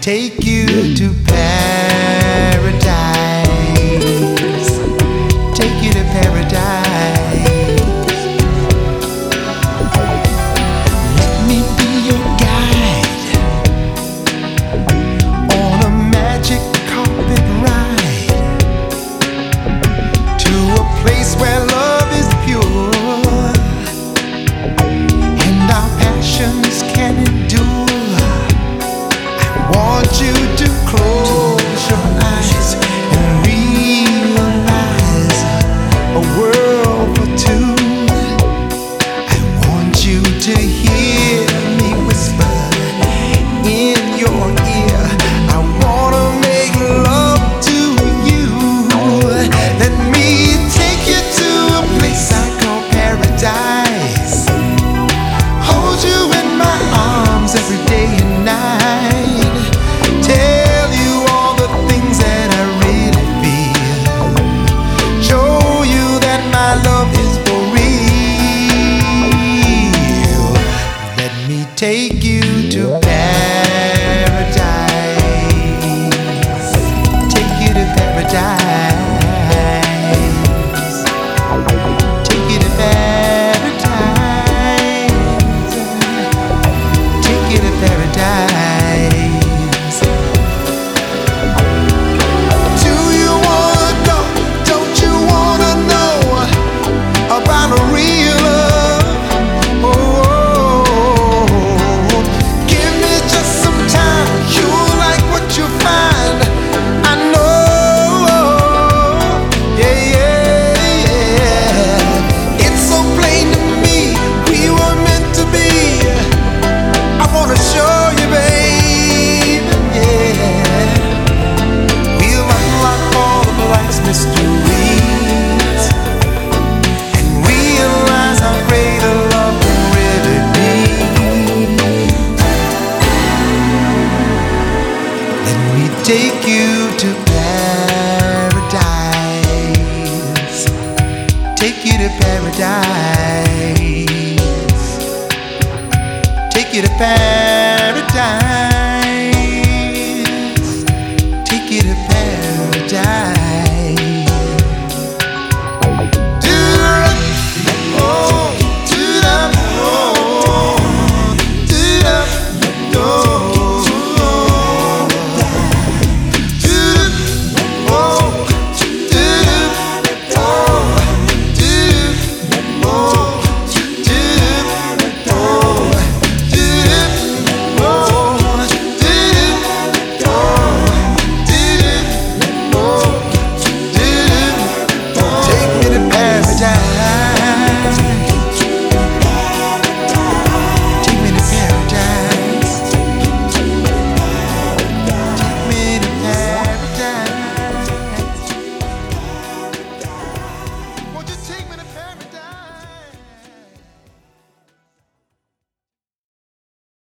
take you to paradise. Take you to paradise. take you to paradise. Take you to paradise. Take you to paradise.